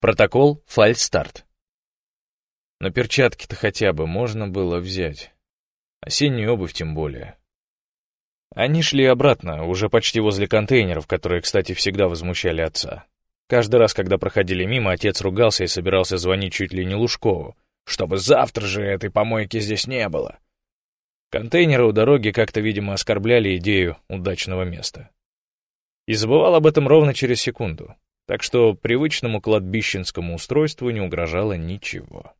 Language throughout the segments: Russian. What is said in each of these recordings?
Протокол «Фальстарт». Но перчатки-то хотя бы можно было взять. Осеннюю обувь тем более. Они шли обратно, уже почти возле контейнеров, которые, кстати, всегда возмущали отца. Каждый раз, когда проходили мимо, отец ругался и собирался звонить чуть ли не Лужкову, чтобы завтра же этой помойки здесь не было. Контейнеры у дороги как-то, видимо, оскорбляли идею удачного места. И забывал об этом ровно через секунду, так что привычному кладбищенскому устройству не угрожало ничего.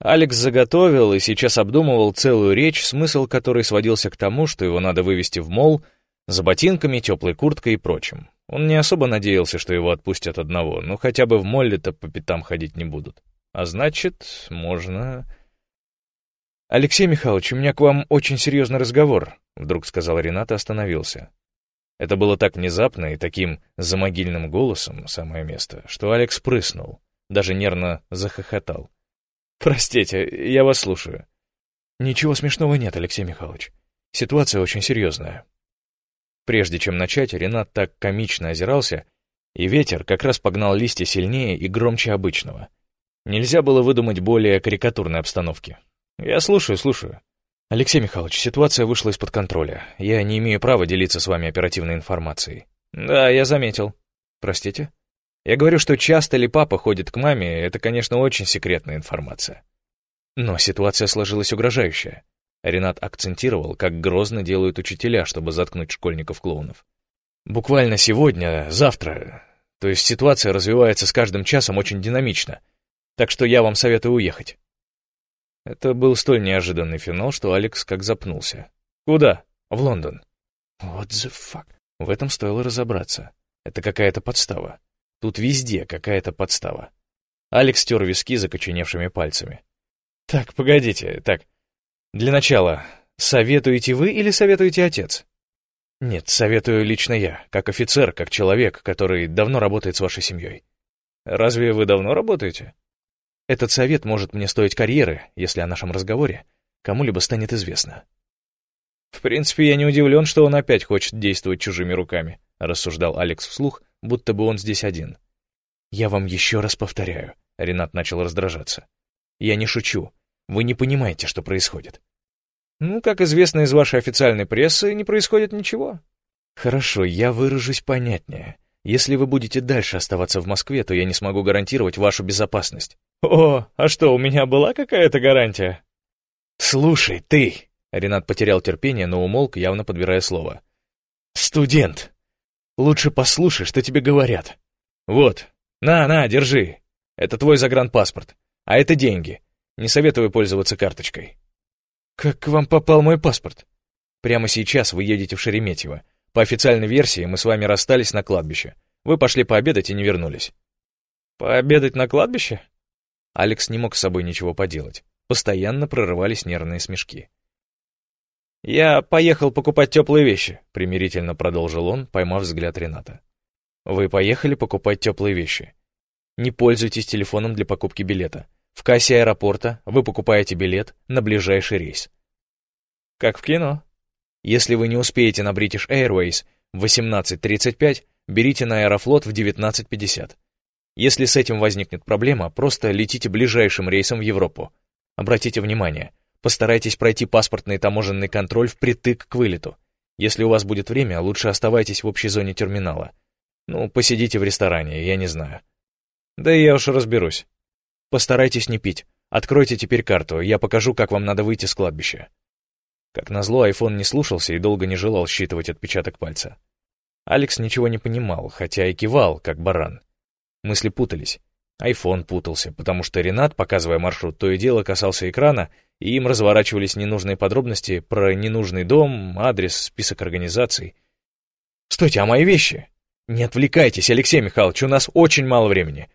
Алекс заготовил и сейчас обдумывал целую речь, смысл которой сводился к тому, что его надо вывести в мол за ботинками, теплой курткой и прочим. Он не особо надеялся, что его отпустят одного, но хотя бы в молле-то по пятам ходить не будут. А значит, можно... «Алексей Михайлович, у меня к вам очень серьезный разговор», — вдруг сказал Ренат и остановился. Это было так внезапно и таким замогильным голосом, самое место, что Алекс прыснул, даже нервно захохотал. «Простите, я вас слушаю». «Ничего смешного нет, Алексей Михайлович. Ситуация очень серьезная». Прежде чем начать, Ренат так комично озирался, и ветер как раз погнал листья сильнее и громче обычного. Нельзя было выдумать более карикатурной обстановки. «Я слушаю, слушаю». «Алексей Михайлович, ситуация вышла из-под контроля. Я не имею права делиться с вами оперативной информацией». «Да, я заметил». «Простите?» Я говорю, что часто ли папа ходит к маме, это, конечно, очень секретная информация. Но ситуация сложилась угрожающая. Ренат акцентировал, как грозно делают учителя, чтобы заткнуть школьников-клоунов. Буквально сегодня, завтра. То есть ситуация развивается с каждым часом очень динамично. Так что я вам советую уехать. Это был столь неожиданный финал, что Алекс как запнулся. Куда? В Лондон. What the fuck? В этом стоило разобраться. Это какая-то подстава. Тут везде какая-то подстава. Алекс стер виски закоченевшими пальцами. «Так, погодите, так. Для начала, советуете вы или советуете отец?» «Нет, советую лично я, как офицер, как человек, который давно работает с вашей семьей». «Разве вы давно работаете?» «Этот совет может мне стоить карьеры, если о нашем разговоре кому-либо станет известно». «В принципе, я не удивлен, что он опять хочет действовать чужими руками», рассуждал Алекс вслух, будто бы он здесь один. «Я вам еще раз повторяю», — Ренат начал раздражаться. «Я не шучу. Вы не понимаете, что происходит». «Ну, как известно из вашей официальной прессы, не происходит ничего». «Хорошо, я выражусь понятнее. Если вы будете дальше оставаться в Москве, то я не смогу гарантировать вашу безопасность». «О, а что, у меня была какая-то гарантия?» «Слушай, ты...» Ренат потерял терпение, но умолк, явно подбирая слово. «Студент, Лучше послушай, что тебе говорят. Вот, на, на, держи. Это твой загранпаспорт. А это деньги. Не советую пользоваться карточкой. Как к вам попал мой паспорт? Прямо сейчас вы едете в Шереметьево. По официальной версии мы с вами расстались на кладбище. Вы пошли пообедать и не вернулись. Пообедать на кладбище? Алекс не мог с собой ничего поделать. Постоянно прорывались нервные смешки. «Я поехал покупать теплые вещи», — примирительно продолжил он, поймав взгляд Рената. «Вы поехали покупать теплые вещи. Не пользуйтесь телефоном для покупки билета. В кассе аэропорта вы покупаете билет на ближайший рейс». «Как в кино». Если вы не успеете на British Airways в 18.35, берите на Аэрофлот в 19.50. Если с этим возникнет проблема, просто летите ближайшим рейсом в Европу. Обратите внимание — Постарайтесь пройти паспортный и таможенный контроль впритык к вылету. Если у вас будет время, лучше оставайтесь в общей зоне терминала. Ну, посидите в ресторане, я не знаю. Да я уж разберусь. Постарайтесь не пить. Откройте теперь карту, я покажу, как вам надо выйти с кладбища. Как назло, айфон не слушался и долго не желал считывать отпечаток пальца. Алекс ничего не понимал, хотя и кивал, как баран. Мысли путались. Айфон путался, потому что Ренат, показывая маршрут, то и дело касался экрана и им разворачивались ненужные подробности про ненужный дом, адрес, список организаций. «Стойте, а мои вещи?» «Не отвлекайтесь, Алексей Михайлович, у нас очень мало времени.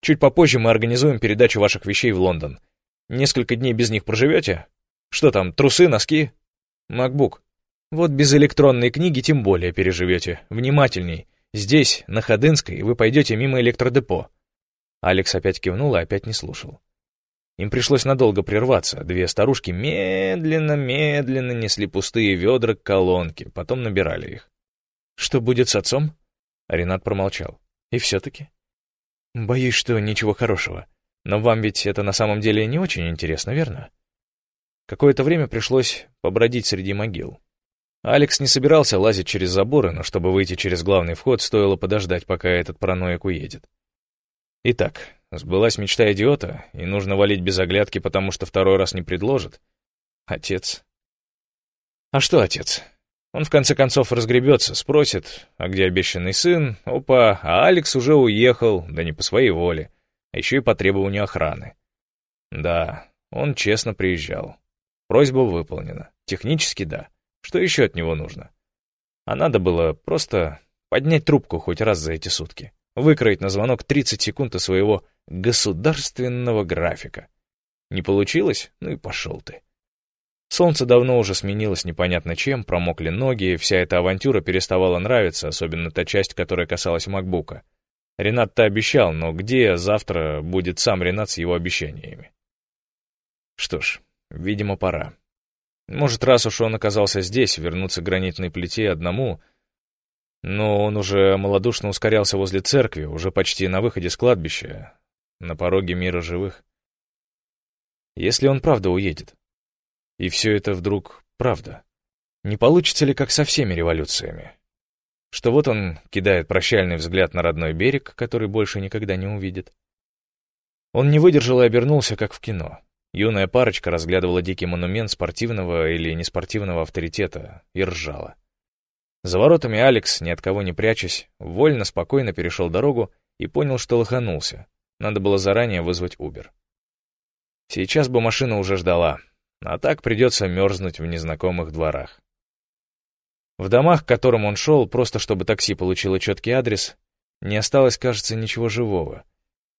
Чуть попозже мы организуем передачу ваших вещей в Лондон. Несколько дней без них проживете? Что там, трусы, носки?» «Макбук. Вот без электронной книги тем более переживете. Внимательней. Здесь, на Ходынской, вы пойдете мимо электродепо». Алекс опять кивнул и опять не слушал. Им пришлось надолго прерваться. Две старушки медленно-медленно несли пустые ведра к колонке, потом набирали их. «Что будет с отцом?» Ренат промолчал. «И все-таки?» Боюсь, что ничего хорошего. Но вам ведь это на самом деле не очень интересно, верно? Какое-то время пришлось побродить среди могил. Алекс не собирался лазить через заборы, но чтобы выйти через главный вход, стоило подождать, пока этот параноик уедет. Итак, сбылась мечта идиота, и нужно валить без оглядки, потому что второй раз не предложит. Отец. А что отец? Он в конце концов разгребется, спросит, а где обещанный сын? Опа, а Алекс уже уехал, да не по своей воле, а еще и по требованию охраны. Да, он честно приезжал. Просьба выполнена. Технически да. Что еще от него нужно? А надо было просто поднять трубку хоть раз за эти сутки, выкроить на звонок 30 секунд из своего государственного графика. Не получилось? Ну и пошел ты. Солнце давно уже сменилось непонятно чем, промокли ноги, и вся эта авантюра переставала нравиться, особенно та часть, которая касалась макбука. Ренат-то обещал, но где завтра будет сам Ренат с его обещаниями? Что ж, видимо, пора. Может, раз уж он оказался здесь, вернуться к гранитной плите одному, но он уже малодушно ускорялся возле церкви, уже почти на выходе с кладбища, на пороге мира живых. Если он правда уедет, и все это вдруг правда. Не получится ли, как со всеми революциями? Что вот он кидает прощальный взгляд на родной берег, который больше никогда не увидит. Он не выдержал и обернулся, как в кино. Юная парочка разглядывала дикий монумент спортивного или неспортивного авторитета и ржала. За воротами Алекс, ни от кого не прячась, вольно, спокойно перешел дорогу и понял, что лоханулся. Надо было заранее вызвать Убер. Сейчас бы машина уже ждала, а так придется мерзнуть в незнакомых дворах. В домах, к которым он шел, просто чтобы такси получило четкий адрес, не осталось, кажется, ничего живого.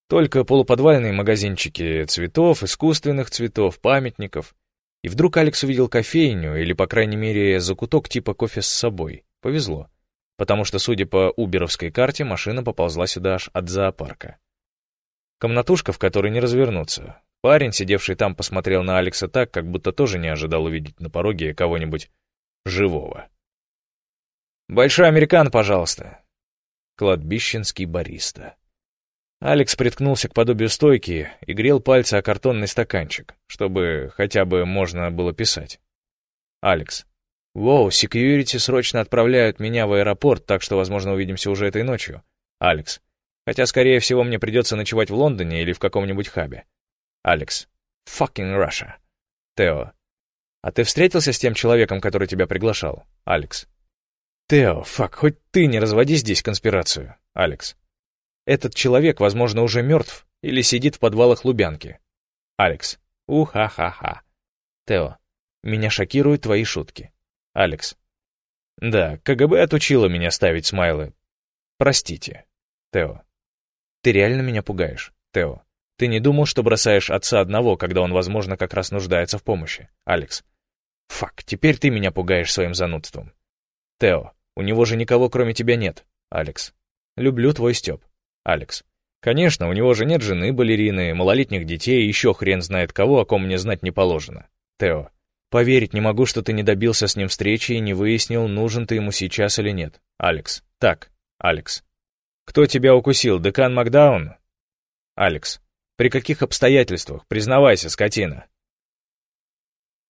Только полуподвальные магазинчики цветов, искусственных цветов, памятников. И вдруг Алекс увидел кофейню, или, по крайней мере, закуток типа кофе с собой. Повезло. Потому что, судя по уберовской карте, машина поползла сюда аж от зоопарка. Комнатушка, в которой не развернуться. Парень, сидевший там, посмотрел на Алекса так, как будто тоже не ожидал увидеть на пороге кого-нибудь живого. «Большой американ, пожалуйста». Кладбищенский бариста. Алекс приткнулся к подобию стойки и грел пальцы о картонный стаканчик, чтобы хотя бы можно было писать. «Алекс. Воу, секьюрити срочно отправляют меня в аэропорт, так что, возможно, увидимся уже этой ночью. Алекс. Хотя, скорее всего, мне придется ночевать в Лондоне или в каком-нибудь хабе. Алекс. Fucking Russia. Тео. А ты встретился с тем человеком, который тебя приглашал? Алекс. Тео, фак, хоть ты не разводи здесь конспирацию. Алекс. Этот человек, возможно, уже мертв или сидит в подвалах Лубянки. Алекс. Уха-ха-ха. Тео. Меня шокируют твои шутки. Алекс. Да, КГБ отучила меня ставить смайлы. Простите. Тео. Ты реально меня пугаешь. Тео. Ты не думал, что бросаешь отца одного, когда он, возможно, как раз нуждается в помощи? Алекс. Фак, теперь ты меня пугаешь своим занудством. Тео. У него же никого, кроме тебя, нет. Алекс. Люблю твой Степ. Алекс. Конечно, у него же нет жены балерины, малолетних детей еще хрен знает кого, о ком мне знать не положено. Тео. Поверить не могу, что ты не добился с ним встречи и не выяснил, нужен ты ему сейчас или нет. Алекс. Так. Алекс. Кто тебя укусил, декан Макдаун? Алекс. При каких обстоятельствах? Признавайся, скотина.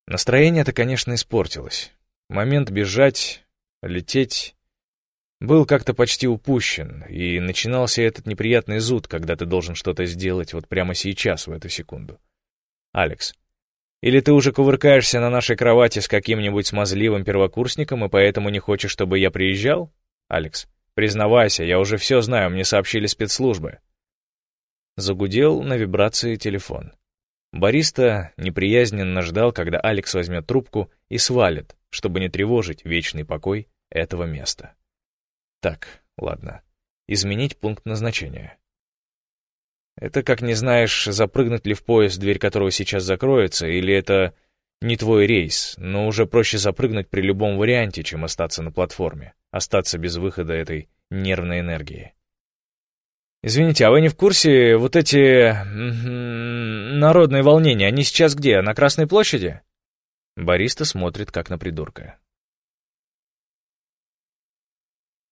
Настроение-то, конечно, испортилось. Момент бежать, лететь был как-то почти упущен, и начинался этот неприятный зуд, когда ты должен что-то сделать вот прямо сейчас, в эту секунду. Алекс, или ты уже кувыркаешься на нашей кровати с каким-нибудь смазливым первокурсником и поэтому не хочешь, чтобы я приезжал? Алекс, признавайся, я уже все знаю, мне сообщили спецслужбы. Загудел на вибрации телефон. Бариста неприязненно ждал, когда Алекс возьмет трубку и свалит, чтобы не тревожить вечный покой этого места. Так, ладно. Изменить пункт назначения. Это как не знаешь, запрыгнуть ли в поезд, дверь которого сейчас закроется, или это не твой рейс, но уже проще запрыгнуть при любом варианте, чем остаться на платформе, остаться без выхода этой нервной энергии. Извините, а вы не в курсе, вот эти... народные волнения, они сейчас где, на Красной площади? Бариста смотрит, как на придурка.